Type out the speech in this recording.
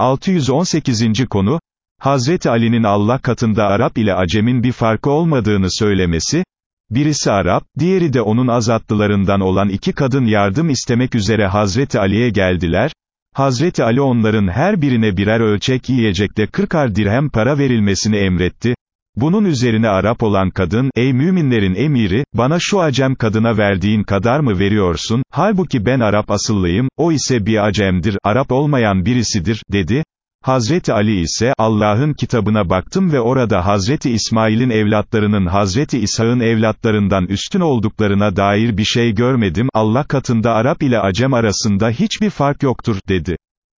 618. konu, Hazreti Ali'nin Allah katında Arap ile Acem'in bir farkı olmadığını söylemesi, birisi Arap, diğeri de onun azatlılarından olan iki kadın yardım istemek üzere Hazreti Ali'ye geldiler, Hazreti Ali onların her birine birer ölçek yiyecekte kırkar dirhem para verilmesini emretti, bunun üzerine Arap olan kadın, ey müminlerin emiri, bana şu acem kadına verdiğin kadar mı veriyorsun, halbuki ben Arap asıllıyım, o ise bir acemdir, Arap olmayan birisidir, dedi. Hazreti Ali ise, Allah'ın kitabına baktım ve orada Hazreti İsmail'in evlatlarının Hazreti İsa'nın evlatlarından üstün olduklarına dair bir şey görmedim, Allah katında Arap ile Acem arasında hiçbir fark yoktur, dedi.